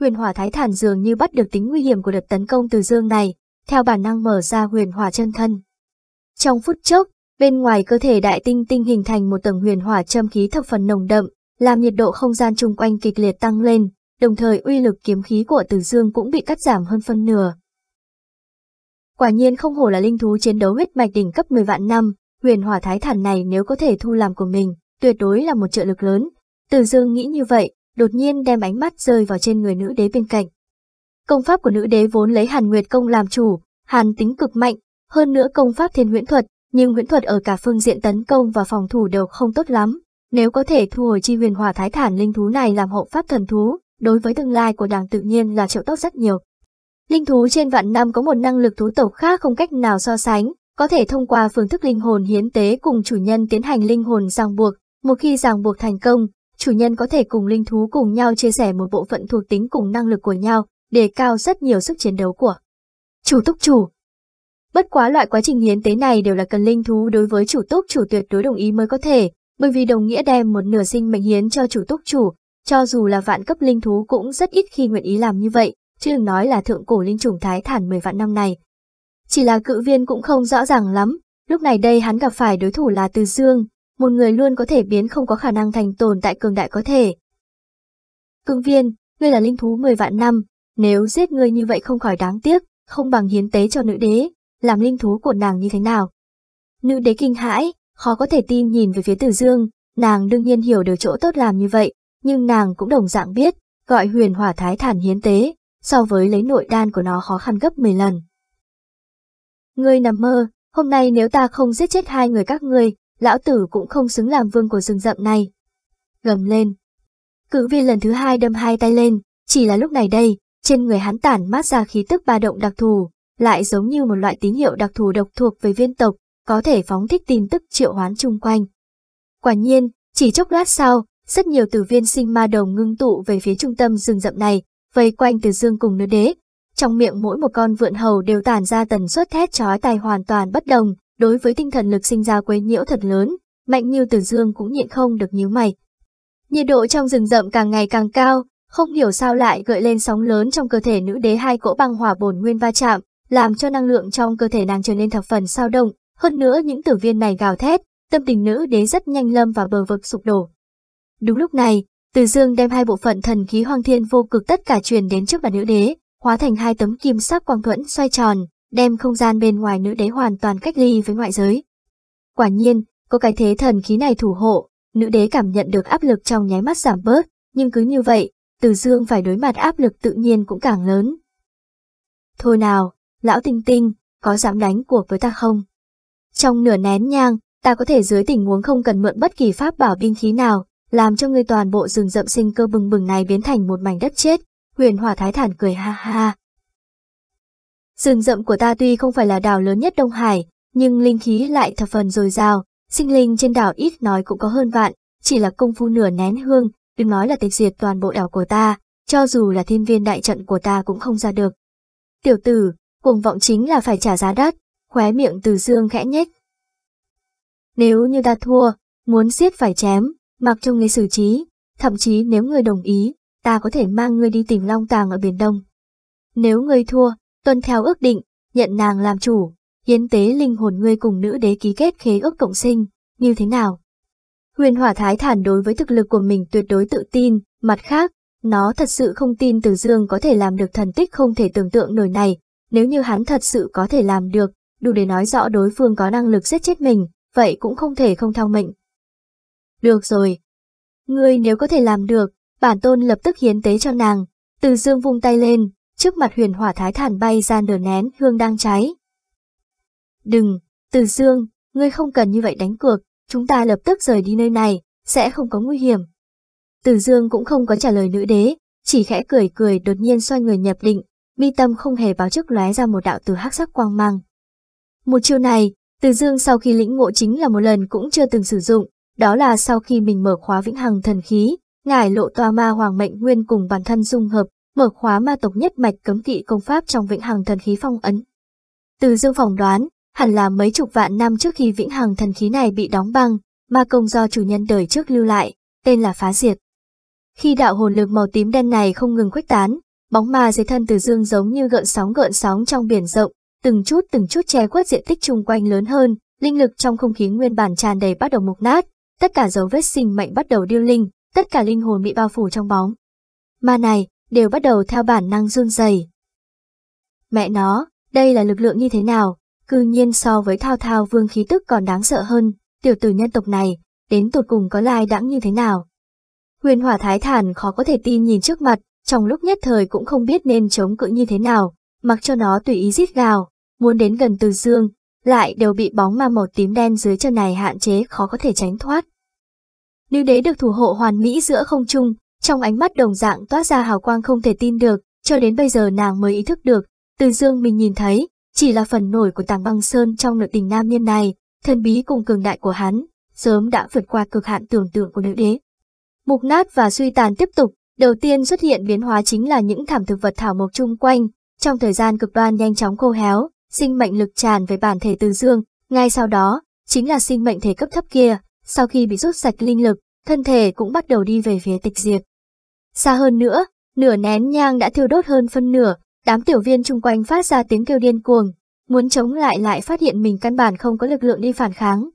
huyền hỏa thái thản dường như bắt được tính nguy hiểm của đợt tấn công từ dương này, theo bản năng mở ra huyền hỏa chân thân. Trong phút chốc, bên ngoài cơ thể đại tinh tinh hình thành một tầng huyền hỏa châm khí thập phần nồng đậm, làm nhiệt độ không gian chung quanh kịch liệt tăng lên, đồng thời uy lực kiếm khí của Từ Dương cũng bị cắt giảm hơn phân nửa. Quả nhiên không hổ là linh thú chiến đấu huyết mạch đỉnh cấp 10 vạn năm, huyền hỏa thái thản này nếu có thể thu làm của mình, tuyệt đối là một trợ lực lớn. Từ Dương nghĩ như vậy, đột nhiên đem ánh mắt rơi vào trên người nữ đế bên cạnh. Công pháp của nữ đế vốn lấy Hàn Nguyệt công làm chủ, hàn tính cực mạnh, hơn nữa công pháp thiên huyễn thuật, nhưng huyễn thuật ở cả phương diện tấn công và phòng thủ đều không tốt lắm. Nếu có thể thu hồi chi huyền hỏa thái thản linh thú này làm hộ pháp thần thú, đối với tương lai của đảng tự nhiên là triệu tốt rất nhiều. Linh thú trên vạn năm có một năng lực thú tộc khác không cách nào so sánh, có thể thông qua phương thức linh hồn hiến tế cùng chủ nhân tiến hành linh hồn ràng buộc. Một khi ràng buộc thành công, chủ nhân có thể cùng linh thú cùng nhau chia sẻ một bộ phận thuộc tính cùng năng lực của nhau, đề cao rất nhiều sức chiến đấu của chủ túc chủ. Bất quá loại quá trình hiến tế này đều là cần linh thú đối với chủ túc chủ tuyệt đối đồng ý mới có thể, bởi vì đồng nghĩa đem một nửa sinh mệnh hiến cho chủ túc chủ, cho dù là vạn cấp linh thú cũng rất ít khi nguyện ý làm như vậy, chứ đừng nói là thượng cổ linh chủng thái thản 10 vạn năm này. Chỉ là cự viên cũng không rõ ràng lắm, lúc này đây hắn gặp phải đối thủ là Từ Dương, một người luôn có thể biến không có khả năng thành tồn tại cường đại có thể. Cương viên, ngươi là linh thú 10 vạn năm, nếu giết ngươi như vậy không khỏi đáng tiếc, không bằng hiến tế cho nữ đế, làm linh thú của nàng như thế nào. Nữ đế kinh hãi, khó có thể tin nhìn về phía Từ Dương, nàng đương nhiên hiểu được chỗ tốt làm như vậy, nhưng nàng cũng đồng dạng biết, gọi huyền hỏa thái thản hiến tế, so với lấy nội đan của nó khó khăn gấp 10 lần. Ngươi nằm mơ, hôm nay nếu ta không giết chết hai người các ngươi, lão tử cũng không xứng làm vương của rừng rậm này. Gầm lên. Cự viên lần thứ hai đâm hai tay lên, chỉ là lúc này đây, trên người hắn tản mát ra khí tức ba động đặc thù, lại giống như một loại tín hiệu đặc thù độc thuộc về viên tộc, có thể phóng thích tin tức triệu hoán chung quanh. Quả nhiên, chỉ chốc lát sau, rất nhiều tử viên sinh ma đồng ngưng tụ về phía trung tâm rừng rậm này, vây quanh từ dương cùng nữ đế. Trong miệng mỗi một con vượn hầu đều tản ra tần suất thét chói tai hoàn toàn bất đồng, đối với tinh thần lực sinh ra quấy nhiễu thật lớn, mạnh như từ dương cũng nhịn không được nhíu mày. Nhiệt độ trong rừng rậm càng ngày càng cao, không hiểu sao lại gợi lên sóng lớn trong cơ thể nữ đế hai cỗ băng hỏa bổn nguyên va chạm, làm cho năng lượng trong cơ thể nàng trở nên thập phần sao động, hơn nữa những tử viên này gào thét, tâm tình nữ đế rất nhanh lâm vào bờ vực sụp đổ. Đúng lúc này, Từ Dương đem hai bộ phận thần khí hoang thiên vô cực tất cả truyền đến trước mặt nữ đế, hóa thành hai tấm kim sắc quang thuẫn xoay tròn, đem không gian bên ngoài nữ đế hoàn toàn cách ly với ngoại giới. Quả nhiên, có cái thế thần khí này thủ hộ, nữ đế cảm nhận được áp lực trong nháy mắt giảm bớt, nhưng cứ như vậy, Từ Dương phải đối mặt áp lực tự nhiên cũng càng lớn. Thôi nào, lão tinh tinh, có dám đánh cuộc với ta không? Trong nửa nén nhang, ta có thể dưới tình huống không cần mượn bất kỳ pháp bảo binh khí nào, làm cho người toàn bộ rừng rậm sinh cơ bừng bừng này biến thành một mảnh đất chết. Huyền Hỏa Thái Thản cười ha ha. Rừng rậm của ta tuy không phải là đảo lớn nhất Đông Hải, nhưng linh khí lại thập phần dồi dào, sinh linh trên đảo ít nói cũng có hơn vạn, chỉ là công phu nửa nén hương, đừng nói là tịch diệt toàn bộ đảo của ta, cho dù là thiên viên đại trận của ta cũng không ra được. Tiểu tử, cuồng vọng chính là phải trả giá đắt, khóe miệng từ dương khẽ nhếch. Nếu như ta thua, muốn giết phải chém, mặc cho người xử trí, thậm chí nếu người đồng ý, ta có thể mang ngươi đi tìm Long Tàng ở Biển Đông. Nếu ngươi thua, tuân theo ước định, nhận nàng làm chủ, hiến tế linh hồn ngươi cùng nữ đế ký kết khế ước cộng sinh, như thế nào? Huyền Hỏa Thái thản đối với thực lực của mình tuyệt đối tự tin, mặt khác, nó thật sự không tin Từ Dương có thể làm được thần tích không thể tưởng tượng nổi này, nếu như hắn thật sự có thể làm được, đủ để nói rõ đối phương có năng lực giết chết mình, vậy cũng không thể không thao mệnh. Được rồi. Ngươi nếu có thể làm được, bản tôn lập tức hiến tế cho nàng. Từ dương vung tay lên, trước mặt huyền hỏa thái thản bay ra nở nén hương đang cháy. Đừng, từ dương, ngươi không cần như vậy đánh cược, chúng ta lập tức rời đi nơi này, sẽ không có nguy hiểm. Từ dương cũng không có trả lời nữ đế, chỉ khẽ cười cười đột nhiên xoay người nhập định, mi tâm không hề báo trước lóe ra một đạo từ hắc sắc quang mang. Một chiêu này, từ dương sau khi lĩnh ngộ chính là một lần cũng chưa từng sử dụng, đó là sau khi mình mở khóa vĩnh hằng thần khí, ngải lộ toa ma hoàng mệnh nguyên cùng bản thân dung hợp, mở khóa ma tộc nhất mạch cấm kỵ công pháp trong vĩnh hằng thần khí phong ấn. Từ dương phỏng đoán, hẳn là mấy chục vạn năm trước khi vĩnh hằng thần khí này bị đóng băng, ma công do chủ nhân đời trước lưu lại, tên là phá diệt. Khi đạo hồn lực màu tím đen này không ngừng khuếch tán, bóng ma dưới thân Từ Dương giống như gợn sóng gợn sóng trong biển rộng, từng chút từng chút che khuất diện tích chung quanh lớn hơn, linh lực trong không khí nguyên bản tràn đầy bắt đầu mục nát, tất cả dấu vết sinh mệnh bắt đầu điêu linh, tất cả linh hồn bị bao phủ trong bóng. Ma này đều bắt đầu theo bản năng run rẩy. Mẹ nó, đây là lực lượng như thế nào? Cư nhiên so với thao thao vương khí tức còn đáng sợ hơn, tiểu tử nhân tộc này, đến tụt cùng có lai đãng như thế nào? Huyền hỏa thái thản khó có thể tin nhìn trước mặt, trong lúc nhất thời cũng không biết nên chống cự như thế nào, mặc cho nó tùy ý giết gào, muốn đến gần từ dương, lại đều bị bóng ma màu tím đen dưới chân này hạn chế khó có thể tránh thoát. Nữ đế được thủ hộ hoàn mỹ giữa không trung, trong ánh mắt đồng dạng toát ra hào quang không thể tin được, cho đến bây giờ nàng mới ý thức được, từ dương mình nhìn thấy, chỉ là phần nổi của tàng băng sơn trong nội tình nam nhân này, thân bí cùng cường đại của hắn, sớm đã vượt qua cực hạn tưởng tượng của nữ đế. Mục nát và suy tàn tiếp tục, đầu tiên xuất hiện biến hóa chính là những thảm thực vật thảo mộc chung quanh, trong thời gian cực đoan nhanh chóng khô héo, sinh mệnh lực tràn về bản thể từ dương, ngay sau đó, chính là sinh mệnh thể cấp thấp kia, sau khi bị rút sạch linh lực, thân thể cũng bắt đầu đi về phía tịch diệt. Xa hơn nữa, nửa nén nhang đã thiêu đốt hơn phân nửa, đám tiểu viên chung quanh phát ra tiếng kêu điên cuồng, muốn chống lại lại phát hiện mình căn bản không có lực lượng đi phản kháng.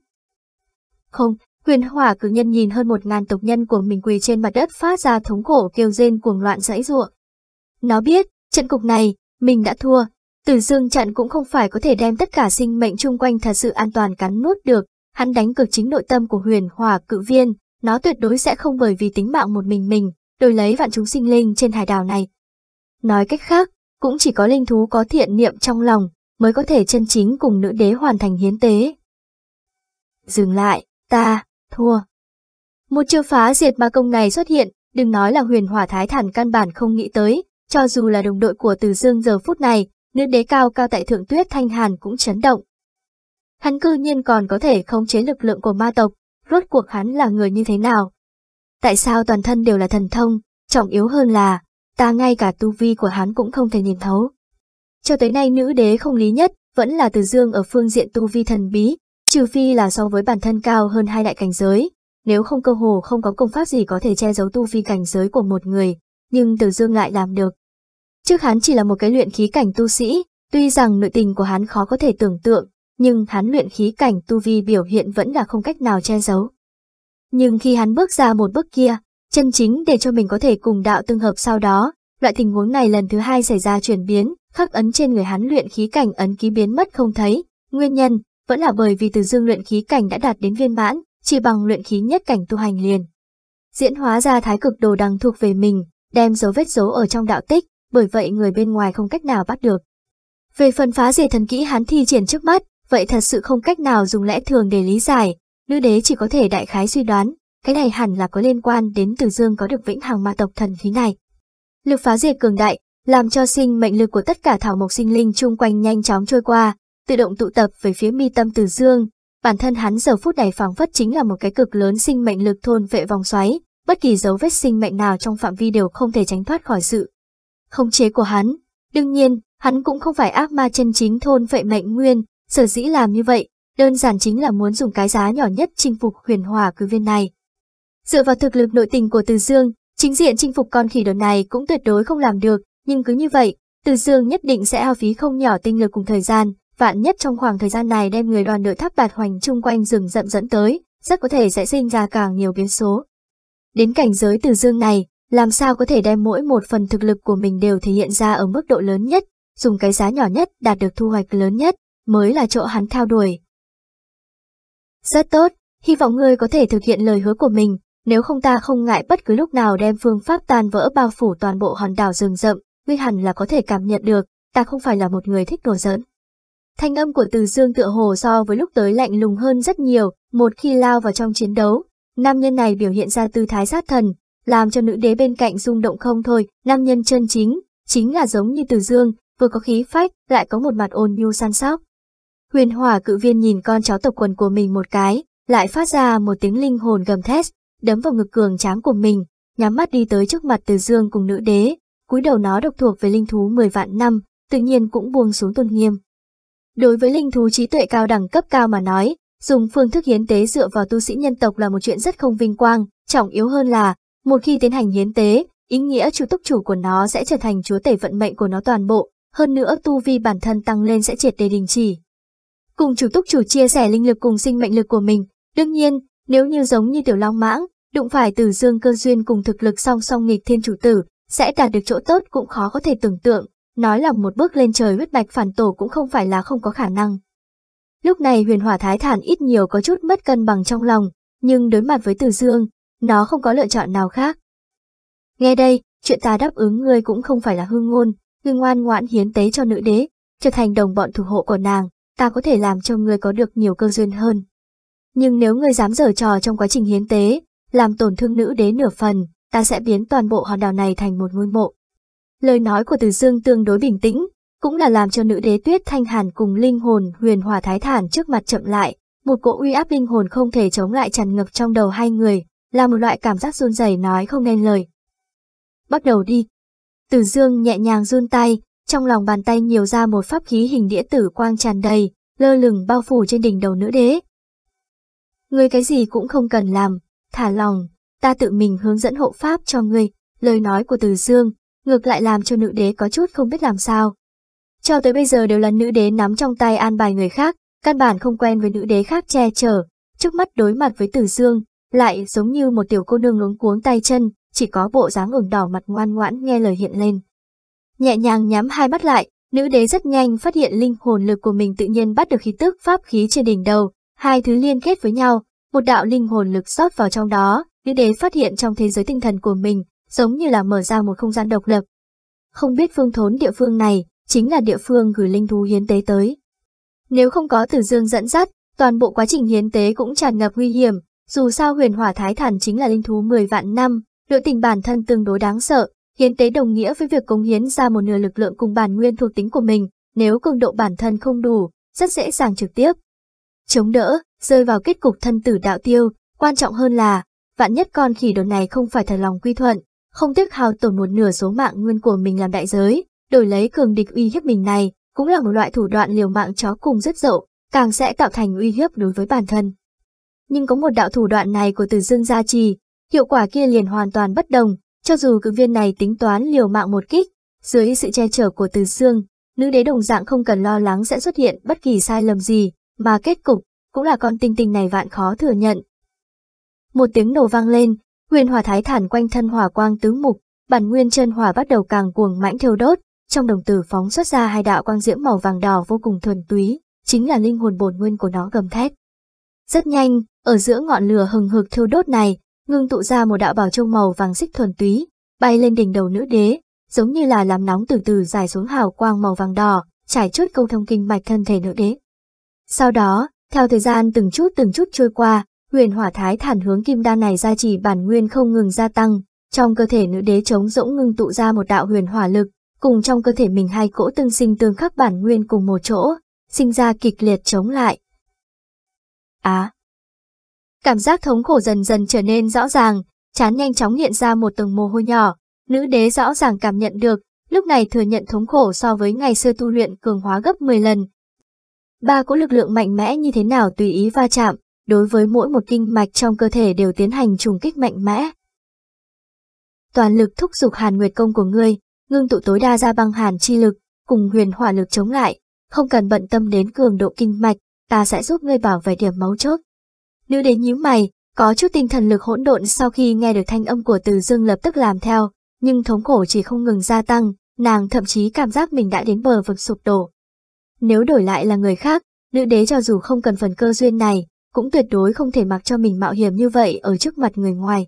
Không, huyền hỏa cử nhân nhìn hơn một ngàn tộc nhân của mình quỳ trên mặt đất phát ra thống khổ kêu rên cuồng loạn dãy ruộng. Nó biết, trận cục này, mình đã thua, Tử dương trận cũng không phải có thể đem tất cả sinh mệnh chung quanh thật sự an toàn cắn nuốt được, hắn đánh cực chính nội tâm của huyền hỏa cự viên, nó tuyệt đối sẽ không bởi vì tính mạng một mình mình, đổi lấy vạn chúng sinh linh trên hải đảo này. Nói cách khác, cũng chỉ có linh thú có thiện niệm trong lòng, mới có thể chân chính cùng nữ đế hoàn thành hiến tế. Dừng lại, ta, thua. Một chiêu phá diệt ma công này xuất hiện, đừng nói là huyền hỏa thái thản căn bản không nghĩ tới, cho dù là đồng đội của Từ Dương giờ phút này, nữ đế cao cao tại thượng tuyết thanh hàn cũng chấn động. Hắn cư nhiên còn có thể khống chế lực lượng của ma tộc, rốt cuộc hắn là người như thế nào? Tại sao toàn thân đều là thần thông, trọng yếu hơn là, ta ngay cả tu vi của hắn cũng không thể nhìn thấu. Cho tới nay nữ đế không lý nhất, vẫn là từ dương ở phương diện tu vi thần bí, trừ phi là so với bản thân cao hơn hai đại cảnh giới, nếu không cơ hồ không có công pháp gì có thể che giấu tu vi cảnh giới của một người, nhưng từ dương lại làm được. Trước hắn chỉ là một cái luyện khí cảnh tu sĩ, tuy rằng nội tình của hắn khó có thể tưởng tượng, nhưng hắn luyện khí cảnh tu vi biểu hiện vẫn là không cách nào che giấu. Nhưng khi hắn bước ra một bước kia, chân chính để cho mình có thể cùng đạo tương hợp sau đó, loại tình huống này lần thứ hai xảy ra chuyển biến, khắc ấn trên người hắn luyện khí cảnh ấn ký biến mất không thấy, nguyên nhân vẫn là bởi vì từ dương luyện khí cảnh đã đạt đến viên mãn, chỉ bằng luyện khí nhất cảnh tu hành liền. Diễn hóa ra thái cực đồ đằng thuộc về mình, đem dấu vết dấu ở trong đạo tích, bởi vậy người bên ngoài không cách nào bắt được. Về phần phá diệt thần kỹ hắn thi triển trước mắt, vậy thật sự không cách nào dùng lẽ thường để lý giải, nữ đế chỉ có thể đại khái suy đoán, cái này hẳn là có liên quan đến Từ Dương có được vĩnh hằng ma tộc thần khí này. Lực phá diệt cường đại, làm cho sinh mệnh lực của tất cả thảo mộc sinh linh chung quanh nhanh chóng trôi qua, tự động tụ tập về phía mi tâm Từ Dương. Bản thân hắn giờ phút này phảng phất chính là một cái cực lớn sinh mệnh lực thôn vệ vòng xoáy, bất kỳ dấu vết sinh mệnh nào trong phạm vi đều không thể tránh thoát khỏi sự khống chế của hắn. Đương nhiên, hắn cũng không phải ác ma chân chính thôn vệ mệnh nguyên, sở dĩ làm như vậy, đơn giản chính là muốn dùng cái giá nhỏ nhất chinh phục huyền hòa cử viên này. Dựa vào thực lực nội tình của Từ Dương, chính diện chinh phục con khỉ đồn này cũng tuyệt đối không làm được, nhưng cứ như vậy, Từ Dương nhất định sẽ hao phí không nhỏ tinh lực cùng thời gian, vạn nhất trong khoảng thời gian này đem người đoàn đội tháp bạt hoành chung quanh rừng rậm dẫn tới, rất có thể sẽ sinh ra càng nhiều biến số. Đến cảnh giới Từ Dương này, làm sao có thể đem mỗi một phần thực lực của mình đều thể hiện ra ở mức độ lớn nhất, dùng cái giá nhỏ nhất đạt được thu hoạch lớn nhất, mới là chỗ hắn theo đuổi. Rất tốt, hy vọng ngươi có thể thực hiện lời hứa của mình, nếu không ta không ngại bất cứ lúc nào đem phương pháp tan vỡ bao phủ toàn bộ hòn đảo rừng rậm, ngươi hẳn là có thể cảm nhận được, ta không phải là một người thích đùa giỡn. Thanh âm của Từ Dương tựa hồ so với lúc tới lạnh lùng hơn rất nhiều, một khi lao vào trong chiến đấu, nam nhân này biểu hiện ra tư thái sát thần, làm cho nữ đế bên cạnh rung động không thôi, nam nhân chân chính, chính là giống như Từ Dương, vừa có khí phách, lại có một mặt ôn nhu săn sóc. Huyền hỏa cự viên nhìn con cháu tộc quần của mình một cái, lại phát ra một tiếng linh hồn gầm thét, đấm vào ngực cường tráng của mình, nhắm mắt đi tới trước mặt Từ Dương cùng nữ đế, cúi đầu nó độc thuộc về linh thú 10 vạn năm, tự nhiên cũng buông xuống tôn nghiêm. Đối với linh thú trí tuệ cao đẳng cấp cao mà nói, dùng phương thức hiến tế dựa vào tu sĩ nhân tộc là một chuyện rất không vinh quang, trọng yếu hơn là, một khi tiến hành hiến tế, ý nghĩa chủ tốc chủ của nó sẽ trở thành chúa tể vận mệnh của nó toàn bộ, hơn nữa tu vi bản thân tăng lên sẽ triệt để đình chỉ. Cùng chủ túc chủ chia sẻ linh lực cùng sinh mệnh lực của mình, đương nhiên, nếu như giống như tiểu long mãng, đụng phải từ dương cơ duyên cùng thực lực song song nghịch thiên chủ tử, sẽ đạt được chỗ tốt cũng khó có thể tưởng tượng, nói là một bước lên trời huyết bạch phản tổ cũng không phải là không có khả năng. Lúc này huyền hỏa thái thản ít nhiều có chút mất cân bằng trong lòng, nhưng đối mặt với từ dương, nó không có lựa chọn nào khác. Nghe đây, chuyện ta đáp ứng ngươi cũng không phải là hương ngôn, ngươi ngoan ngoãn hiến tế cho nữ đế, trở thành đồng bọn thủ hộ của nàng, ta có thể làm cho ngươi có được nhiều cơ duyên hơn. Nhưng nếu ngươi dám giở trò trong quá trình hiến tế, làm tổn thương nữ đế nửa phần, ta sẽ biến toàn bộ hòn đảo này thành một ngôi mộ. Lời nói của Từ Dương tương đối bình tĩnh, cũng là làm cho nữ đế tuyết thanh hàn cùng linh hồn huyền hòa thái thản trước mặt chậm lại, một cỗ uy áp linh hồn không thể chống lại tràn ngập trong đầu hai người, là một loại cảm giác run rẩy nói không nên lời. Bắt đầu đi. Từ dương nhẹ nhàng run tay, trong lòng bàn tay nhiều ra một pháp khí hình đĩa tử quang tràn đầy, lơ lửng bao phủ trên đỉnh đầu nữ đế. Ngươi cái gì cũng không cần làm, thả lòng, ta tự mình hướng dẫn hộ pháp cho ngươi, lời nói của Từ Dương, ngược lại làm cho nữ đế có chút không biết làm sao. Cho tới bây giờ đều là nữ đế nắm trong tay an bài người khác, căn bản không quen với nữ đế khác che chở, trước mắt đối mặt với Từ Dương, lại giống như một tiểu cô nương luống cuống tay chân, chỉ có bộ dáng ửng đỏ mặt ngoan ngoãn nghe lời hiện lên. Nhẹ nhàng nhắm hai mắt lại, nữ đế rất nhanh phát hiện linh hồn lực của mình tự nhiên bắt được khí tức pháp khí trên đỉnh đầu, hai thứ liên kết với nhau, một đạo linh hồn lực rót vào trong đó, nữ đế phát hiện trong thế giới tinh thần của mình, giống như là mở ra một không gian độc lập. Không biết phương thốn địa phương này, chính là địa phương gửi linh thú hiến tế tới. Nếu không có Tử Dương dẫn dắt, toàn bộ quá trình hiến tế cũng tràn ngập nguy hiểm, dù sao huyền hỏa thái thần chính là linh thú 10 vạn năm, đội tình bản thân tương đối đáng sợ, hiến tế đồng nghĩa với việc cống hiến ra một nửa lực lượng cùng bản nguyên thuộc tính của mình, nếu cường độ bản thân không đủ, rất dễ dàng trực tiếp. Chống đỡ, rơi vào kết cục thân tử đạo tiêu, quan trọng hơn là, vạn nhất con khỉ đồ này không phải thật lòng quy thuận, không tiếc hào tổn một nửa số mạng nguyên của mình làm đại giới, đổi lấy cường địch uy hiếp mình này, cũng là một loại thủ đoạn liều mạng chó cùng rất dậu, càng sẽ tạo thành uy hiếp đối với bản thân. Nhưng có một đạo thủ đoạn này của Từ Dương gia trì, hiệu quả kia liền hoàn toàn bất đồng, cho dù cực viên này tính toán liều mạng một kích, dưới sự che chở của Từ xương, nữ đế đồng dạng không cần lo lắng sẽ xuất hiện bất kỳ sai lầm gì, mà kết cục cũng là con tinh tinh này vạn khó thừa nhận. Một tiếng nổ vang lên, huyền hỏa thái thản quanh thân hỏa quang tứ mục, bản nguyên chân hỏa bắt đầu càng cuồng mãnh thiêu đốt, trong đồng tử phóng xuất ra hai đạo quang diễm màu vàng đỏ vô cùng thuần túy, chính là linh hồn bổn nguyên của nó gầm thét. Rất nhanh, ở giữa ngọn lửa hừng hực thiêu đốt này, ngưng tụ ra một đạo bảo châu màu vàng xích thuần túy, bay lên đỉnh đầu nữ đế, giống như là làm nóng từ từ dài xuống hào quang màu vàng đỏ, trải chốt câu thông kinh mạch thân thể nữ đế. Sau đó, theo thời gian từng chút từng chút trôi qua, huyền hỏa thái thản hướng kim đan này gia trì bản nguyên không ngừng gia tăng, trong cơ thể nữ đế chống rỗng ngưng tụ ra một đạo huyền hỏa lực, cùng trong cơ thể mình hai cỗ tương sinh tương khắc bản nguyên cùng một chỗ, sinh ra kịch liệt chống lại. Á! Cảm giác thống khổ dần dần trở nên rõ ràng, chán nhanh chóng hiện ra một tầng mồ hôi nhỏ, nữ đế rõ ràng cảm nhận được, lúc này thừa nhận thống khổ so với ngày xưa tu luyện cường hóa gấp 10 lần. Ba cỗ lực lượng mạnh mẽ như thế nào tùy ý va chạm, đối với mỗi một kinh mạch trong cơ thể đều tiến hành trùng kích mạnh mẽ. Toàn lực thúc giục hàn nguyệt công của ngươi, ngưng tụ tối đa ra băng hàn chi lực, cùng huyền hỏa lực chống lại, không cần bận tâm đến cường độ kinh mạch, ta sẽ giúp ngươi bảo vệ điểm máu chốt. Nữ đế nhíu mày, có chút tinh thần lực hỗn độn sau khi nghe được thanh âm của Từ Dương lập tức làm theo, nhưng thống khổ chỉ không ngừng gia tăng, nàng thậm chí cảm giác mình đã đến bờ vực sụp đổ. Nếu đổi lại là người khác, nữ đế cho dù không cần phần cơ duyên này, cũng tuyệt đối không thể mặc cho mình mạo hiểm như vậy ở trước mặt người ngoài.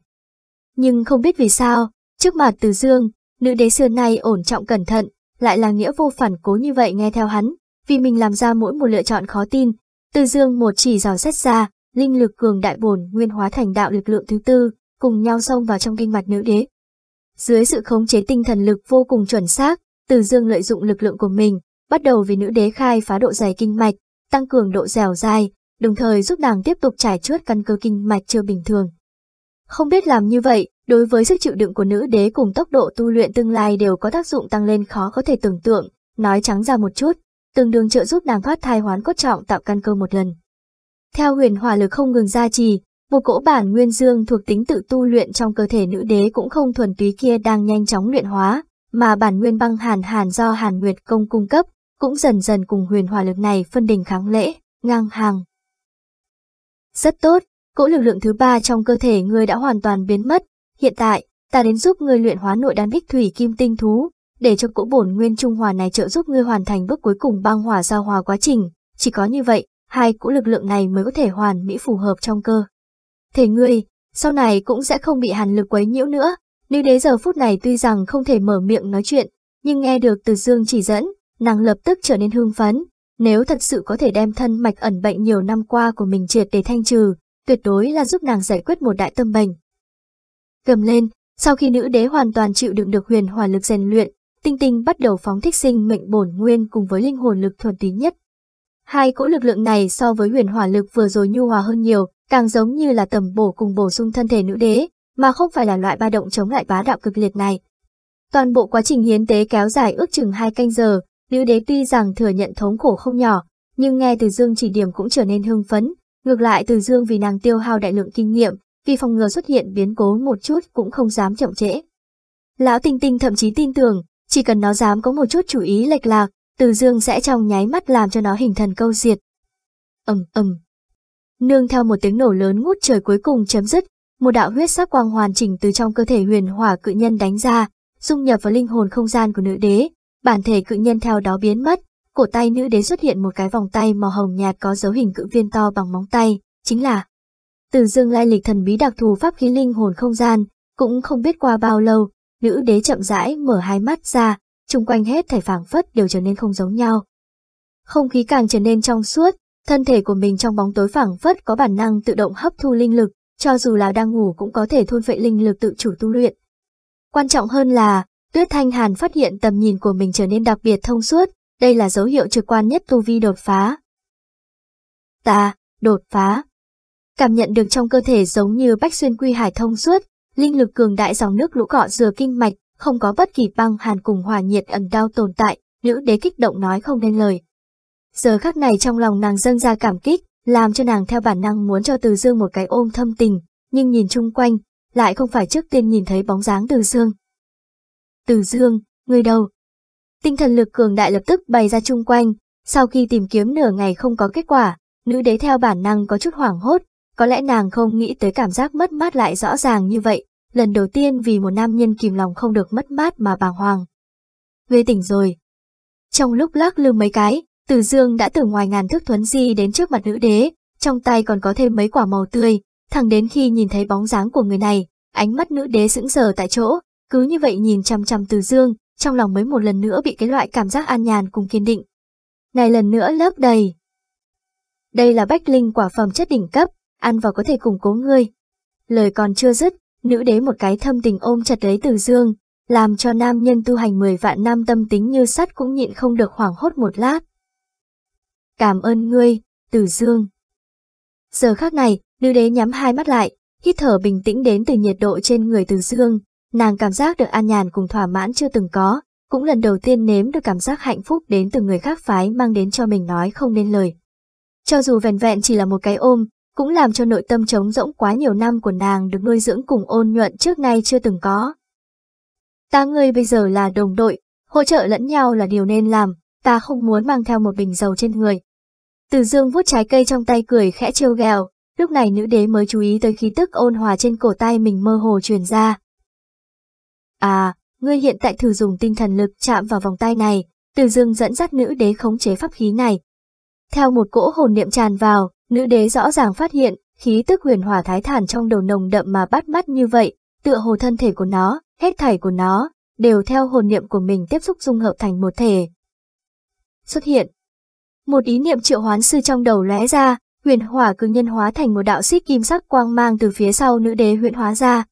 Nhưng không biết vì sao, trước mặt Từ Dương, nữ đế xưa nay ổn trọng cẩn thận, lại là nghĩa vô phản cố như vậy nghe theo hắn, vì mình làm ra mỗi một lựa chọn khó tin. Từ Dương một chỉ dò xét ra, linh lực cường đại bổn nguyên hóa thành đạo lực lượng thứ tư, cùng nhau xông vào trong kinh mạch nữ đế. Dưới sự khống chế tinh thần lực vô cùng chuẩn xác, Từ Dương lợi dụng lực lượng của mình, bắt đầu vì nữ đế khai phá độ dày kinh mạch, tăng cường độ dẻo dai, đồng thời giúp nàng tiếp tục trải chuốt căn cơ kinh mạch chưa bình thường. Không biết làm như vậy, đối với sức chịu đựng của nữ đế cùng tốc độ tu luyện tương lai đều có tác dụng tăng lên khó có thể tưởng tượng, nói trắng ra một chút, tương đương trợ giúp nàng thoát thai hoán cốt trọng tạo căn cơ một lần. Theo huyền hỏa lực không ngừng gia trì, Một cỗ bản nguyên dương thuộc tính tự tu luyện trong cơ thể nữ đế cũng không thuần túy kia đang nhanh chóng luyện hóa, mà bản nguyên băng hàn hàn do Hàn Nguyệt công cung cấp, cũng dần dần cùng huyền hỏa lực này phân đình kháng lễ, ngang hàng. Rất tốt, cỗ lực lượng thứ ba trong cơ thể ngươi đã hoàn toàn biến mất, hiện tại, ta đến giúp ngươi luyện hóa nội đan bích thủy kim tinh thú, để cho cỗ bổn nguyên trung hòa này trợ giúp ngươi hoàn thành bước cuối cùng băng hỏa giao hòa quá trình, chỉ có như vậy, hai cỗ lực lượng này mới có thể hoàn mỹ phù hợp trong cơ. Thể ngươi, sau này cũng sẽ không bị hàn lực quấy nhiễu nữa, nữ đế giờ phút này tuy rằng không thể mở miệng nói chuyện, nhưng nghe được từ dương chỉ dẫn, nàng lập tức trở nên hương phấn. Nếu thật sự có thể đem thân mạch ẩn bệnh nhiều năm qua của mình triệt để thanh trừ, tuyệt đối là giúp nàng giải quyết một đại tâm bệnh. Gầm lên, sau khi nữ đế hoàn toàn chịu đựng được huyền hỏa lực rèn luyện, tinh tinh bắt đầu phóng thích sinh mệnh bổn nguyên cùng với linh hồn lực thuần túy nhất. Hai cỗ lực lượng này so với huyền hỏa lực vừa rồi nhu hòa hơn nhiều, càng giống như là tầm bổ cùng bổ sung thân thể nữ đế, mà không phải là loại ba động chống lại bá đạo cực liệt này. Toàn bộ quá trình hiến tế kéo dài ước chừng hai canh giờ, nữ đế tuy rằng thừa nhận thống khổ không nhỏ, nhưng nghe từ dương chỉ điểm cũng trở nên hưng phấn, ngược lại từ dương vì nàng tiêu hao đại lượng kinh nghiệm, vì phòng ngừa xuất hiện biến cố một chút cũng không dám chậm trễ. Lão Tinh Tinh thậm chí tin tưởng, chỉ cần nó dám có một chút chú ý lệch lạc, từ dương sẽ trong nháy mắt làm cho nó hình thần câu diệt. ầm ầm. Nương theo một tiếng nổ lớn ngút trời cuối cùng chấm dứt, một đạo huyết sắc quang hoàn chỉnh từ trong cơ thể huyền hỏa cự nhân đánh ra, dung nhập vào linh hồn không gian của nữ đế, bản thể cự nhân theo đó biến mất, cổ tay nữ đế xuất hiện một cái vòng tay màu hồng nhạt có dấu hình cự viên to bằng móng tay, chính là từ dương lai lịch thần bí đặc thù pháp khí linh hồn không gian, cũng không biết qua bao lâu, nữ đế chậm rãi mở hai mắt ra, chung quanh hết thảy phảng phất đều trở nên không giống nhau. Không khí càng trở nên trong suốt, thân thể của mình trong bóng tối phảng phất có bản năng tự động hấp thu linh lực, cho dù là đang ngủ cũng có thể thôn phệ linh lực tự chủ tu luyện. Quan trọng hơn là, Tuyết Thanh Hàn phát hiện tầm nhìn của mình trở nên đặc biệt thông suốt, đây là dấu hiệu trực quan nhất tu vi đột phá. Ta, đột phá. Cảm nhận được trong cơ thể giống như bách xuyên quy hải thông suốt, linh lực cường đại dòng nước lũ cọ dừa kinh mạch, không có bất kỳ băng hàn cùng hòa nhiệt ẩn đau tồn tại, nữ đế kích động nói không nên lời. Giờ khắc này trong lòng nàng dâng ra cảm kích, làm cho nàng theo bản năng muốn cho Từ Dương một cái ôm thâm tình, nhưng nhìn chung quanh, lại không phải trước tiên nhìn thấy bóng dáng Từ Dương. Từ Dương, người đâu? Tinh thần lực cường đại lập tức bày ra chung quanh, sau khi tìm kiếm nửa ngày không có kết quả, nữ đế theo bản năng có chút hoảng hốt, có lẽ nàng không nghĩ tới cảm giác mất mát lại rõ ràng như vậy, lần đầu tiên vì một nam nhân kìm lòng không được mất mát mà bàng hoàng. Về tỉnh rồi. Trong lúc lắc lư mấy cái, Từ Dương đã từ ngoài ngàn thước thuấn di đến trước mặt nữ đế, trong tay còn có thêm mấy quả màu tươi, thẳng đến khi nhìn thấy bóng dáng của người này, ánh mắt nữ đế sững sờ tại chỗ, cứ như vậy nhìn chăm chăm Từ Dương, trong lòng mới một lần nữa bị cái loại cảm giác an nhàn cùng kiên định. Này lần nữa lớp đầy. Đây là bách linh quả phẩm chất đỉnh cấp, ăn vào có thể củng cố ngươi. Lời còn chưa dứt, nữ đế một cái thâm tình ôm chặt lấy Từ Dương, làm cho nam nhân tu hành 10 vạn năm tâm tính như sắt cũng nhịn không được hoảng hốt một lát. Cảm ơn ngươi, Từ Dương. Giờ khác này, nữ đế nhắm hai mắt lại, hít thở bình tĩnh đến từ nhiệt độ trên người Từ Dương, nàng cảm giác được an nhàn cùng thỏa mãn chưa từng có, cũng lần đầu tiên nếm được cảm giác hạnh phúc đến từ người khác phái mang đến cho mình nói không nên lời. Cho dù vẹn vẹn chỉ là một cái ôm, cũng làm cho nội tâm trống rỗng quá nhiều năm của nàng được nuôi dưỡng cùng ôn nhuận trước nay chưa từng có. Ta ngươi bây giờ là đồng đội, hỗ trợ lẫn nhau là điều nên làm, ta không muốn mang theo một bình dầu trên người. Từ dương vuốt trái cây trong tay cười khẽ trêu ghẹo, lúc này nữ đế mới chú ý tới khí tức ôn hòa trên cổ tay mình mơ hồ truyền ra. À, ngươi hiện tại thử dùng tinh thần lực chạm vào vòng tay này, từ dương dẫn dắt nữ đế khống chế pháp khí này. Theo một cỗ hồn niệm tràn vào, nữ đế rõ ràng phát hiện, khí tức huyền hỏa thái thản trong đầu nồng đậm mà bắt mắt như vậy, tựa hồ thân thể của nó, hết thảy của nó, đều theo hồn niệm của mình tiếp xúc dung hợp thành một thể. Xuất hiện. Một ý niệm triệu hoán sư trong đầu lóe ra, huyền hỏa cứ nhân hóa thành một đạo xích kim sắc quang mang từ phía sau nữ đế huyền hóa ra.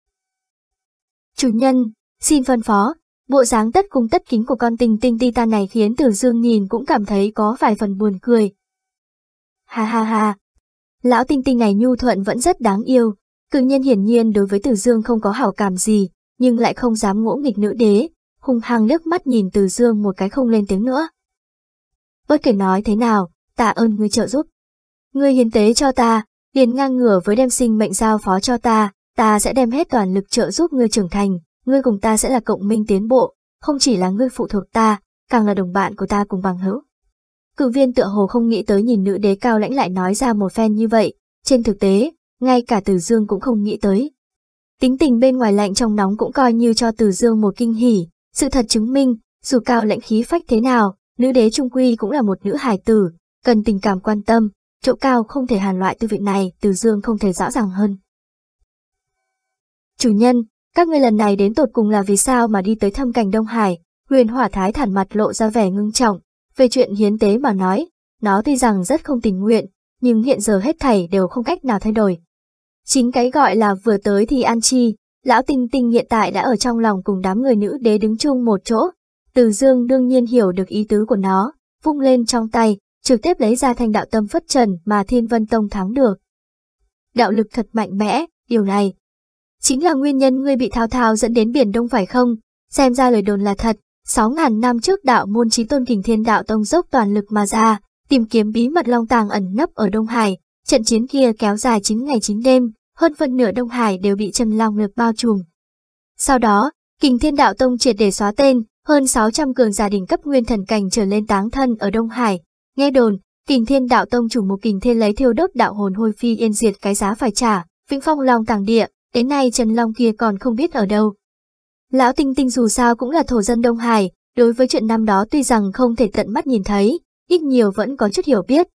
Chủ nhân, xin phân phó, bộ dáng tất cung tất kính của con tình tinh titan này khiến Tử Dương nhìn cũng cảm thấy có vài phần buồn cười. Ha ha ha, lão tinh tinh này nhu thuận vẫn rất đáng yêu, cự nhân hiển nhiên đối với Tử Dương không có hảo cảm gì, nhưng lại không dám ngỗ nghịch nữ đế, hung hăng nước mắt nhìn Tử Dương một cái không lên tiếng nữa. Bất kể nói thế nào, tạ ơn ngươi trợ giúp. Ngươi hiến tế cho ta, liền ngang ngửa với đem sinh mệnh giao phó cho ta, ta sẽ đem hết toàn lực trợ giúp ngươi trưởng thành, ngươi cùng ta sẽ là cộng minh tiến bộ, không chỉ là ngươi phụ thuộc ta, càng là đồng bạn của ta cùng bằng hữu. Cự viên tựa hồ không nghĩ tới nhìn nữ đế cao lãnh lại nói ra một phen như vậy, trên thực tế, ngay cả Từ Dương cũng không nghĩ tới. Tính tình bên ngoài lạnh trong nóng cũng coi như cho Từ Dương một kinh hỉ, sự thật chứng minh, dù cao lãnh khí phách thế nào, nữ đế trung quy cũng là một nữ hài tử, cần tình cảm quan tâm, chỗ cao không thể hàn loại tư vị này, Từ Dương không thể rõ ràng hơn. Chủ nhân, các ngươi lần này đến tột cùng là vì sao mà đi tới thăm cảnh Đông Hải, huyền hỏa thái thản mặt lộ ra vẻ ngưng trọng, về chuyện hiến tế mà nói, nó tuy rằng rất không tình nguyện, nhưng hiện giờ hết thảy đều không cách nào thay đổi. Chính cái gọi là vừa tới thì an chi, lão tinh tinh hiện tại đã ở trong lòng cùng đám người nữ đế đứng chung một chỗ. Từ dương đương nhiên hiểu được ý tứ của nó, vung lên trong tay, trực tiếp lấy ra thanh đạo tâm phất trần mà thiên vân tông thắng được. Đạo lực thật mạnh mẽ, điều này. Chính là nguyên nhân ngươi bị thao thao dẫn đến biển đông phải không? Xem ra lời đồn là thật, 6.000 năm trước đạo môn trí tôn kình thiên đạo tông dốc toàn lực mà ra, tìm kiếm bí mật long tàng ẩn nấp ở Đông Hải. Trận chiến kia kéo dài 9 ngày 9 đêm, hơn phần nửa Đông Hải đều bị Trầm long lực bao trùm. Sau đó, kình thiên đạo tông triệt để xóa tên, hơn 600 cường giả đỉnh cấp nguyên thần cảnh trở lên táng thân ở Đông Hải. Nghe đồn, kình thiên đạo tông chủ một kình thiên lấy thiêu đốt đạo hồn hôi phi yên diệt cái giá phải trả, vĩnh phong long tàng địa, đến nay trần long kia còn không biết ở đâu. Lão Tinh Tinh dù sao cũng là thổ dân Đông Hải, đối với chuyện năm đó tuy rằng không thể tận mắt nhìn thấy, ít nhiều vẫn có chút hiểu biết.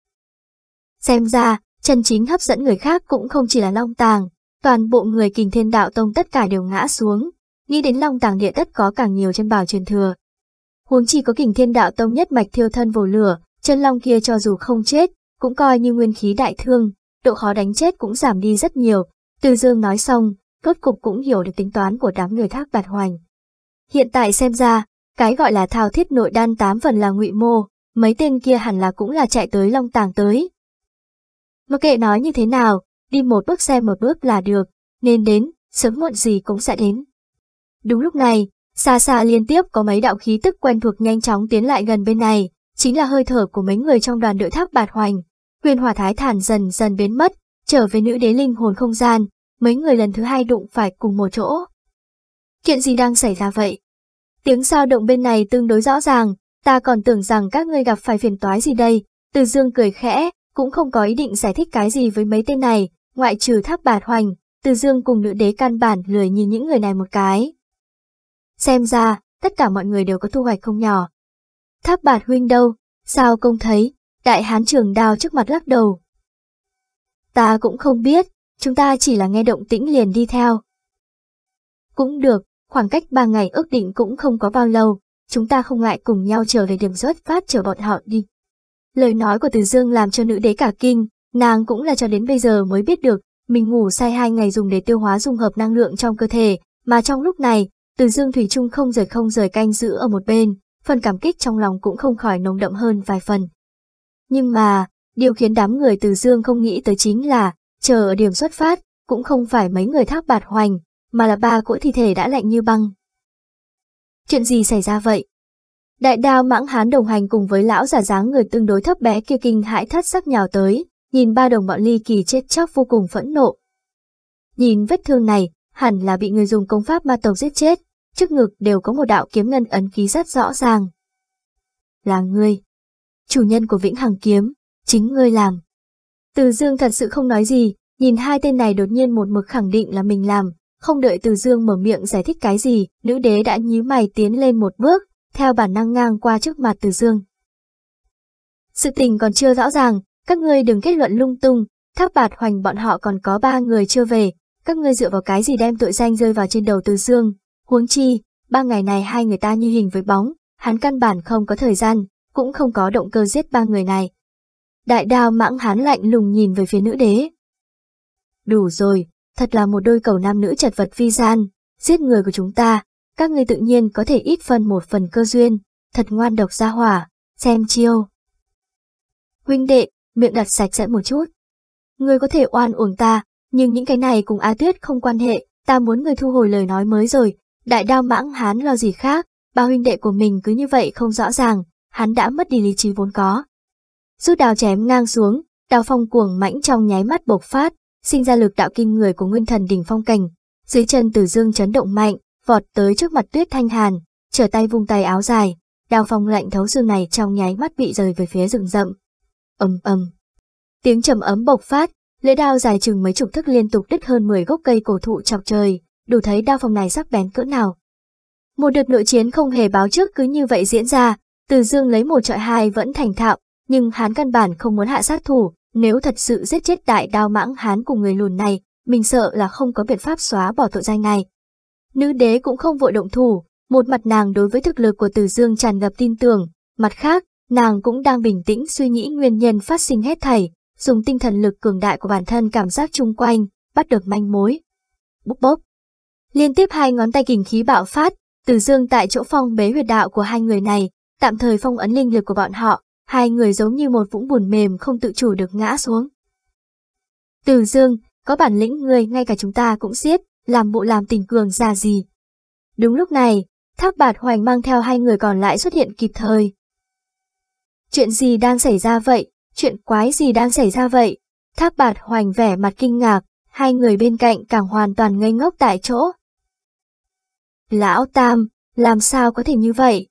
Xem ra, chân chính hấp dẫn người khác cũng không chỉ là Long Tàng, toàn bộ người kình thiên đạo tông tất cả đều ngã xuống, nghĩ đến Long Tàng địa tất có càng nhiều chân bảo truyền thừa. Huống chi có kình thiên đạo tông nhất mạch thiêu thân vô lửa, chân long kia cho dù không chết, cũng coi như nguyên khí đại thương, độ khó đánh chết cũng giảm đi rất nhiều. Từ dương nói xong, rốt cục cũng hiểu được tính toán của đám người thác bạt hoành. Hiện tại xem ra, cái gọi là thao thiết nội đan tám phần là ngụy mô, mấy tên kia hẳn là cũng là chạy tới long tàng tới. Mặc kệ nói như thế nào, đi một bước xem một bước là được, nên đến, sớm muộn gì cũng sẽ đến. Đúng lúc này, xa xa liên tiếp có mấy đạo khí tức quen thuộc nhanh chóng tiến lại gần bên này, chính là hơi thở của mấy người trong đoàn đội thác bạt hoành. Huyền hỏa thái thản dần dần biến mất, trở về nữ đế linh hồn không gian, mấy người lần thứ hai đụng phải cùng một chỗ. Chuyện gì đang xảy ra vậy? Tiếng sao động bên này tương đối rõ ràng, ta còn tưởng rằng các ngươi gặp phải phiền toái gì đây. Từ dương cười khẽ, cũng không có ý định giải thích cái gì với mấy tên này, ngoại trừ tháp bạt hoành, từ dương cùng nữ đế căn bản lười nhìn những người này một cái. Xem ra, tất cả mọi người đều có thu hoạch không nhỏ. Tháp bạt huynh đâu, sao công thấy, đại hán trường đào trước mặt lắc đầu. Ta cũng không biết, chúng ta chỉ là nghe động tĩnh liền đi theo. Cũng được, khoảng cách ba ngày ước định cũng không có bao lâu, chúng ta không ngại cùng nhau trở về điểm xuất phát chờ bọn họ đi. Lời nói của Từ Dương làm cho nữ đế cả kinh, nàng cũng là cho đến bây giờ mới biết được, mình ngủ sai hai ngày dùng để tiêu hóa dung hợp năng lượng trong cơ thể, mà trong lúc này, Từ Dương Thủy Trung không rời không rời canh giữ ở một bên, phần cảm kích trong lòng cũng không khỏi nồng đậm hơn vài phần. Nhưng mà, điều khiến đám người Từ Dương không nghĩ tới chính là, chờ ở điểm xuất phát, cũng không phải mấy người thác bạt hoành, mà là ba cỗ thi thể đã lạnh như băng. Chuyện gì xảy ra vậy? Đại đao mãng hán đồng hành cùng với lão giả dáng người tương đối thấp bé kia kinh hãi thất sắc nhào tới, nhìn ba đồng bọn ly kỳ chết chóc vô cùng phẫn nộ. Nhìn vết thương này, hẳn là bị người dùng công pháp ma tộc giết chết, trước ngực đều có một đạo kiếm ngân ấn ký rất rõ ràng. Là ngươi, chủ nhân của Vĩnh Hằng Kiếm, chính ngươi làm. Từ Dương thật sự không nói gì, nhìn hai tên này đột nhiên một mực khẳng định là mình làm, không đợi Từ Dương mở miệng giải thích cái gì, nữ đế đã nhíu mày tiến lên một bước, theo bản năng ngang qua trước mặt Từ Dương. Sự tình còn chưa rõ ràng, các ngươi đừng kết luận lung tung, thác bạt hoành bọn họ còn có ba người chưa về, các ngươi dựa vào cái gì đem tội danh rơi vào trên đầu Từ Dương, huống chi, ba ngày này hai người ta như hình với bóng, hắn căn bản không có thời gian, cũng không có động cơ giết ba người này. Đại đao mãng hán lạnh lùng nhìn về phía nữ đế. Đủ rồi, thật là một đôi cầu nam nữ chật vật vi gian, giết người của chúng ta, các ngươi tự nhiên có thể ít phân một phần cơ duyên, thật ngoan độc ra hỏa, xem chiêu. Huynh đệ, miệng đặt sạch sẽ một chút. Ngươi có thể oan uổng ta, nhưng những cái này cùng A Tuyết không quan hệ, ta muốn người thu hồi lời nói mới rồi, đại đao mãng hán lo gì khác, ba huynh đệ của mình cứ như vậy không rõ ràng, hắn đã mất đi lý trí vốn có. Rút đào chém ngang xuống, đào phong cuồng mãnh trong nháy mắt bộc phát, sinh ra lực đạo kinh người của nguyên thần đỉnh phong cảnh. Dưới chân Từ Dương chấn động mạnh, vọt tới trước mặt Tuyết Thanh Hàn, trở tay vung tay áo dài, đào phong lạnh thấu xương này trong nháy mắt bị rời về phía rừng rậm. Ầm ầm. Tiếng trầm ấm bộc phát, lưỡi đao dài chừng mấy chục thước liên tục đứt hơn 10 gốc cây cổ thụ chọc trời, đủ thấy đao phong này sắc bén cỡ nào. Một đợt nội chiến không hề báo trước cứ như vậy diễn ra, Từ Dương lấy một trọi hai vẫn thành thạo, nhưng hắn căn bản không muốn hạ sát thủ, nếu thật sự giết chết đại đao mãng hán cùng người lùn này, mình sợ là không có biện pháp xóa bỏ tội danh này. Nữ đế cũng không vội động thủ, một mặt nàng đối với thực lực của Từ Dương tràn ngập tin tưởng, mặt khác, nàng cũng đang bình tĩnh suy nghĩ nguyên nhân phát sinh hết thảy, dùng tinh thần lực cường đại của bản thân cảm giác chung quanh, bắt được manh mối. Búp bốc Liên tiếp hai ngón tay kình khí bạo phát, Từ Dương tại chỗ phong bế huyệt đạo của hai người này, tạm thời phong ấn linh lực của bọn họ, hai người giống như một vũng bùn mềm không tự chủ được ngã xuống. Từ Dương, có bản lĩnh người ngay cả chúng ta cũng xiết làm bộ làm tình cường ra gì. Đúng lúc này, Thác Bạt Hoành mang theo hai người còn lại xuất hiện kịp thời. Chuyện gì đang xảy ra vậy? Chuyện quái gì đang xảy ra vậy? Thác Bạt Hoành vẻ mặt kinh ngạc, hai người bên cạnh càng hoàn toàn ngây ngốc tại chỗ. Lão Tam, làm sao có thể như vậy?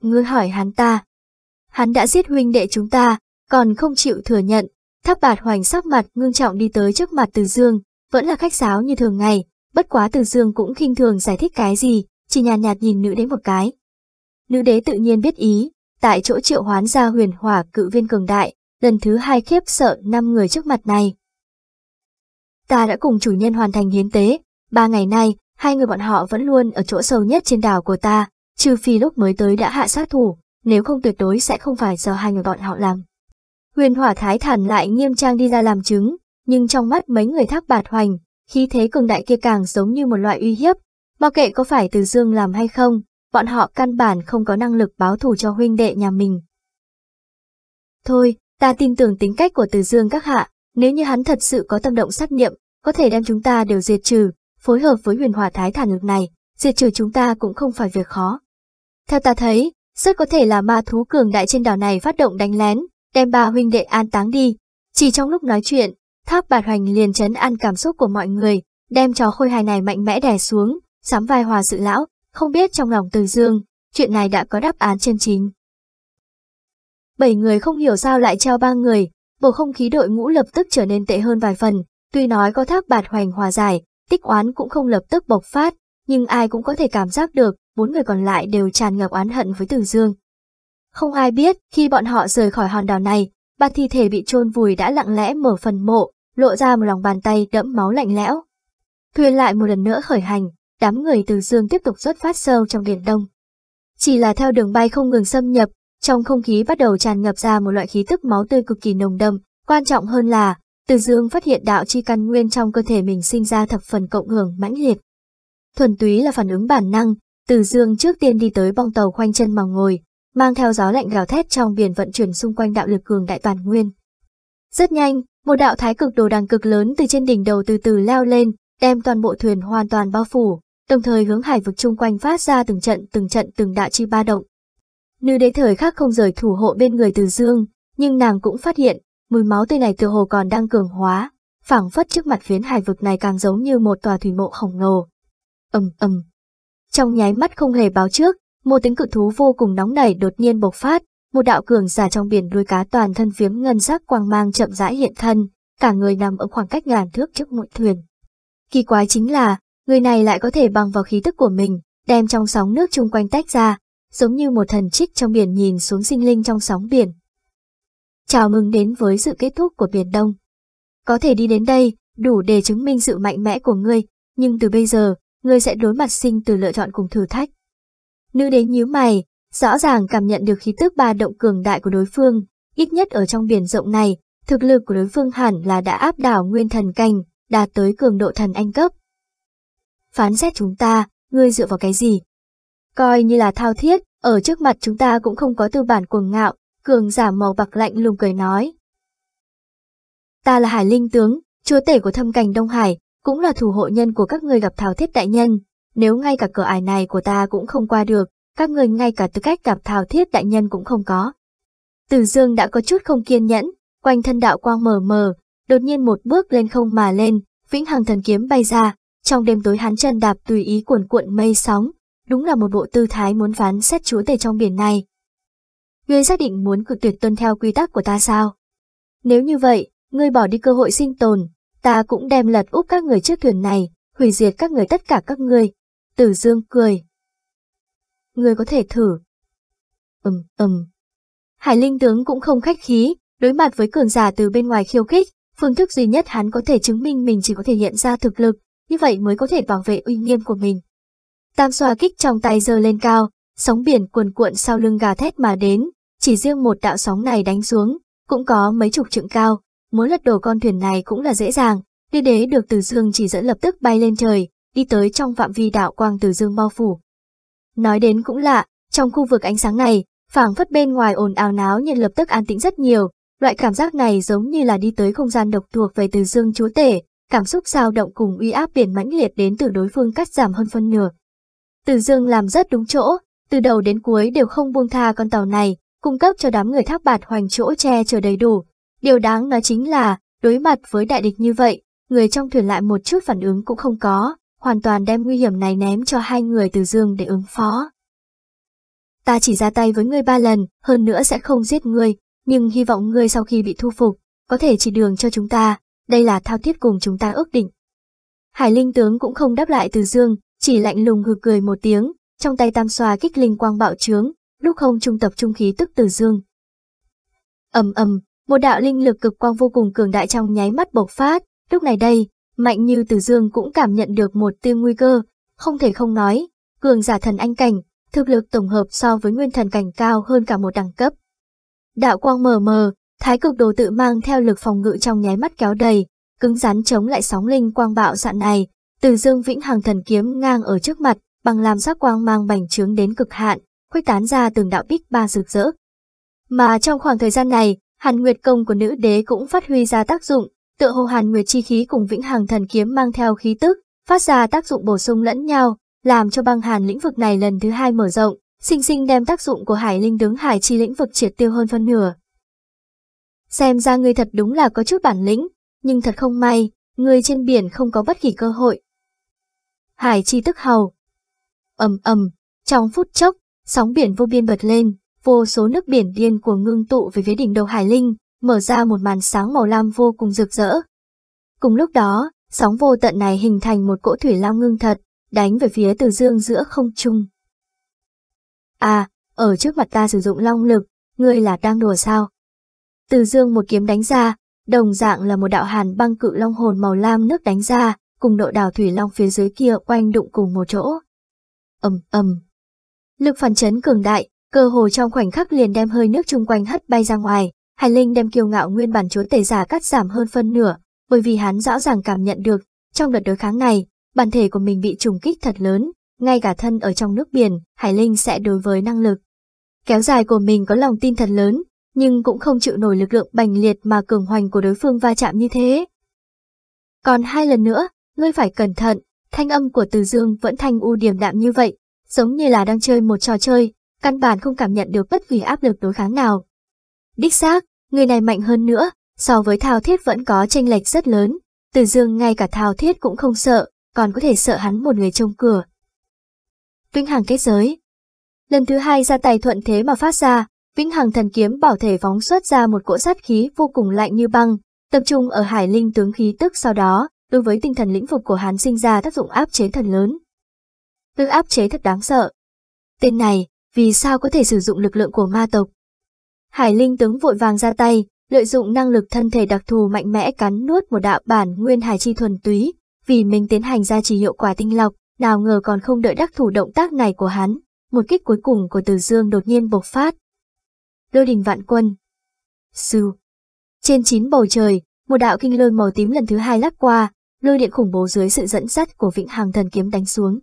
Ngươi hỏi hắn ta, hắn đã giết huynh đệ chúng ta, còn không chịu thừa nhận. Tháp bạt hoành sắc mặt ngưng trọng đi tới trước mặt Từ Dương, vẫn là khách sáo như thường ngày, bất quá Từ Dương cũng khinh thường giải thích cái gì, chỉ nhàn nhạt, nhạt nhìn nữ đế một cái. Nữ đế tự nhiên biết ý, tại chỗ triệu hoán ra huyền hỏa cự viên cường đại, lần thứ hai khiếp sợ năm người trước mặt này. Ta đã cùng chủ nhân hoàn thành hiến tế, ba ngày nay, hai người bọn họ vẫn luôn ở chỗ sâu nhất trên đảo của ta, trừ phi lúc mới tới đã hạ sát thủ, nếu không tuyệt đối sẽ không phải do hai người bọn họ làm. Huyền hỏa thái thản lại nghiêm trang đi ra làm chứng, nhưng trong mắt mấy người thác bạt hoành, khí thế cường đại kia càng giống như một loại uy hiếp. Mặc kệ có phải từ dương làm hay không, bọn họ căn bản không có năng lực báo thù cho huynh đệ nhà mình. Thôi, ta tin tưởng tính cách của từ dương các hạ, nếu như hắn thật sự có tâm động sát niệm, có thể đem chúng ta đều diệt trừ, phối hợp với huyền hỏa thái thản lực này, diệt trừ chúng ta cũng không phải việc khó. Theo ta thấy, rất có thể là ma thú cường đại trên đảo này phát động đánh lén, đem ba huynh đệ an táng đi. Chỉ trong lúc nói chuyện, tháp bạt hoành liền chấn an cảm xúc của mọi người, đem chó khôi hài này mạnh mẽ đè xuống, sắm vai hòa sự lão, không biết trong lòng từ dương, chuyện này đã có đáp án chân chính. Bảy người không hiểu sao lại treo ba người, bầu không khí đội ngũ lập tức trở nên tệ hơn vài phần, tuy nói có tháp bạt hoành hòa giải, tích oán cũng không lập tức bộc phát, nhưng ai cũng có thể cảm giác được, bốn người còn lại đều tràn ngập oán hận với Từ Dương. Không ai biết, khi bọn họ rời khỏi hòn đảo này, ba thi thể bị chôn vùi đã lặng lẽ mở phần mộ, lộ ra một lòng bàn tay đẫm máu lạnh lẽo. Thuyền lại một lần nữa khởi hành, đám người Từ Dương tiếp tục xuất phát sâu trong biển đông. Chỉ là theo đường bay không ngừng xâm nhập, trong không khí bắt đầu tràn ngập ra một loại khí tức máu tươi cực kỳ nồng đậm, quan trọng hơn là, Từ Dương phát hiện đạo chi căn nguyên trong cơ thể mình sinh ra thập phần cộng hưởng mãnh liệt. Thuần túy là phản ứng bản năng, từ dương trước tiên đi tới bong tàu khoanh chân mà ngồi, mang theo gió lạnh gào thét trong biển vận chuyển xung quanh đạo lực cường đại toàn nguyên. Rất nhanh, một đạo thái cực đồ đằng cực lớn từ trên đỉnh đầu từ từ leo lên, đem toàn bộ thuyền hoàn toàn bao phủ, đồng thời hướng hải vực chung quanh phát ra từng trận từng trận từng đạo chi ba động. Nữ đế thời khắc không rời thủ hộ bên người từ dương, nhưng nàng cũng phát hiện, mùi máu tươi này từ hồ còn đang cường hóa, phảng phất trước mặt phiến hải vực này càng giống như một tòa thủy mộ khổng lồ. ầm ầm, trong nháy mắt không hề báo trước, một tiếng cự thú vô cùng nóng nảy đột nhiên bộc phát, một đạo cường giả trong biển đuôi cá toàn thân phiếm ngân sắc quang mang chậm rãi hiện thân, cả người nằm ở khoảng cách ngàn thước trước mũi thuyền. Kỳ quái chính là, người này lại có thể bằng vào khí tức của mình, đem trong sóng nước chung quanh tách ra, giống như một thần trích trong biển nhìn xuống sinh linh trong sóng biển. Chào mừng đến với sự kết thúc của Biển Đông. Có thể đi đến đây, đủ để chứng minh sự mạnh mẽ của ngươi, nhưng từ bây giờ, ngươi sẽ đối mặt sinh từ lựa chọn cùng thử thách. Nữ đến nhíu mày, rõ ràng cảm nhận được khí tức ba động cường đại của đối phương, ít nhất ở trong biển rộng này, thực lực của đối phương hẳn là đã áp đảo nguyên thần canh, đạt tới cường độ thần anh cấp. Phán xét chúng ta, ngươi dựa vào cái gì? Coi như là thao thiết, ở trước mặt chúng ta cũng không có tư bản cuồng ngạo, cường giả màu bạc lạnh lùng cười nói. Ta là Hải Linh Tướng, chúa tể của thâm cảnh Đông Hải, cũng là thủ hộ nhân của các người gặp Thảo Thiết Đại Nhân. Nếu ngay cả cửa ải này của ta cũng không qua được, các người ngay cả tư cách gặp Thảo Thiết Đại Nhân cũng không có. Từ Dương đã có chút không kiên nhẫn, quanh thân đạo quang mờ mờ, đột nhiên một bước lên không mà lên, vĩnh hằng thần kiếm bay ra, trong đêm tối hắn chân đạp tùy ý cuộn cuộn mây sóng, đúng là một bộ tư thái muốn phán xét chúa tể trong biển này. Ngươi xác định muốn cự tuyệt tuân theo quy tắc của ta sao? Nếu như vậy, ngươi bỏ đi cơ hội sinh tồn, ta cũng đem lật úp các người trước thuyền này, hủy diệt các người tất cả các ngươi. Tử Dương cười. Ngươi có thể thử. Ừm, ừm. Hải Linh tướng cũng không khách khí, đối mặt với cường giả từ bên ngoài khiêu khích, phương thức duy nhất hắn có thể chứng minh mình chỉ có thể hiện ra thực lực, như vậy mới có thể bảo vệ uy nghiêm của mình. Tam xoa kích trong tay giơ lên cao, sóng biển cuồn cuộn sau lưng gà thét mà đến, chỉ riêng một đạo sóng này đánh xuống, cũng có mấy chục trượng cao, muốn lật đổ con thuyền này cũng là dễ dàng, Đi đế được từ dương chỉ dẫn lập tức bay lên trời, đi tới trong phạm vi đạo quang từ dương bao phủ. Nói đến cũng lạ, trong khu vực ánh sáng này, phảng phất bên ngoài ồn ào náo nhưng lập tức an tĩnh rất nhiều, loại cảm giác này giống như là đi tới không gian độc thuộc về từ dương chúa tể, cảm xúc dao động cùng uy áp biển mãnh liệt đến từ đối phương cắt giảm hơn phân nửa. Từ dương làm rất đúng chỗ, từ đầu đến cuối đều không buông tha con tàu này, cung cấp cho đám người thác bạt hoành chỗ che chở đầy đủ. Điều đáng nói chính là, đối mặt với đại địch như vậy, người trong thuyền lại một chút phản ứng cũng không có, hoàn toàn đem nguy hiểm này ném cho hai người từ dương để ứng phó. Ta chỉ ra tay với ngươi ba lần, hơn nữa sẽ không giết ngươi, nhưng hy vọng ngươi sau khi bị thu phục, có thể chỉ đường cho chúng ta, đây là thao thiết cùng chúng ta ước định. Hải linh tướng cũng không đáp lại từ dương, chỉ lạnh lùng hừ cười một tiếng, trong tay tam xoa kích linh quang bạo trướng, lúc không trung tập trung khí tức từ dương. ầm ầm, một đạo linh lực cực quang vô cùng cường đại trong nháy mắt bộc phát, lúc này đây, mạnh như từ dương cũng cảm nhận được một tia nguy cơ, không thể không nói, cường giả thần anh cảnh, thực lực tổng hợp so với nguyên thần cảnh cao hơn cả một đẳng cấp. Đạo quang mờ mờ, thái cực đồ tự mang theo lực phòng ngự trong nháy mắt kéo đầy, cứng rắn chống lại sóng linh quang bạo dạn này, từ dương vĩnh hằng thần kiếm ngang ở trước mặt, bằng làm sắc quang mang bành trướng đến cực hạn, khuếch tán ra từng đạo bích ba rực rỡ. Mà trong khoảng thời gian này, Hàn Nguyệt công của nữ đế cũng phát huy ra tác dụng, tựa hồ Hàn Nguyệt chi khí cùng vĩnh hằng thần kiếm mang theo khí tức, phát ra tác dụng bổ sung lẫn nhau, làm cho băng hàn lĩnh vực này lần thứ hai mở rộng, sinh sinh đem tác dụng của hải linh đứng hải chi lĩnh vực triệt tiêu hơn phân nửa. Xem ra ngươi thật đúng là có chút bản lĩnh, nhưng thật không may, ngươi trên biển không có bất kỳ cơ hội. Hải chi tức hầu. ầm ầm, trong phút chốc, sóng biển vô biên bật lên, vô số nước biển điên của ngưng tụ về phía đỉnh đầu hải linh, mở ra một màn sáng màu lam vô cùng rực rỡ. Cùng lúc đó, sóng vô tận này hình thành một cỗ thủy lao ngưng thật, đánh về phía từ dương giữa không trung. À, ở trước mặt ta sử dụng long lực, ngươi là đang đùa sao? Từ dương một kiếm đánh ra, đồng dạng là một đạo hàn băng cự long hồn màu lam nước đánh ra, cùng độ đào thủy long phía dưới kia quanh đụng cùng một chỗ. ầm ầm, lực phản chấn cường đại, cơ hồ trong khoảnh khắc liền đem hơi nước chung quanh hất bay ra ngoài, Hải Linh đem kiêu ngạo nguyên bản chúa tể giả cắt giảm hơn phân nửa, bởi vì hắn rõ ràng cảm nhận được, trong đợt đối kháng này, bản thể của mình bị trùng kích thật lớn, ngay cả thân ở trong nước biển, Hải Linh sẽ đối với năng lực. Kéo dài của mình có lòng tin thật lớn, nhưng cũng không chịu nổi lực lượng bành liệt mà cường hoành của đối phương va chạm như thế. Còn hai lần nữa, ngươi phải cẩn thận, thanh âm của Từ Dương vẫn thanh u điềm đạm như vậy, giống như là đang chơi một trò chơi, căn bản không cảm nhận được bất kỳ áp lực đối kháng nào. Đích xác, người này mạnh hơn nữa, so với Thao Thiết vẫn có tranh lệch rất lớn. Từ dương ngay cả Thao Thiết cũng không sợ, còn có thể sợ hắn một người trông cửa. Vĩnh Hằng kết giới Lần thứ hai ra tay thuận thế mà phát ra, Vĩnh Hằng thần kiếm bảo thể phóng xuất ra một cỗ sát khí vô cùng lạnh như băng, tập trung ở hải linh tướng khí tức sau đó, đối với tinh thần lĩnh vực của hắn sinh ra tác dụng áp chế thần lớn. Tư áp chế thật đáng sợ. Tên này, vì sao có thể sử dụng lực lượng của ma tộc? Hải Linh tướng vội vàng ra tay, lợi dụng năng lực thân thể đặc thù mạnh mẽ cắn nuốt một đạo bản nguyên hải chi thuần túy, vì mình tiến hành ra chỉ hiệu quả tinh lọc, nào ngờ còn không đợi đắc thủ động tác này của hắn, một kích cuối cùng của Từ Dương đột nhiên bộc phát. Lôi đình vạn quân. Sư. Trên chín bầu trời, một đạo kinh lôi màu tím lần thứ hai lắc qua, lôi điện khủng bố dưới sự dẫn dắt của Vĩnh Hằng thần kiếm đánh xuống.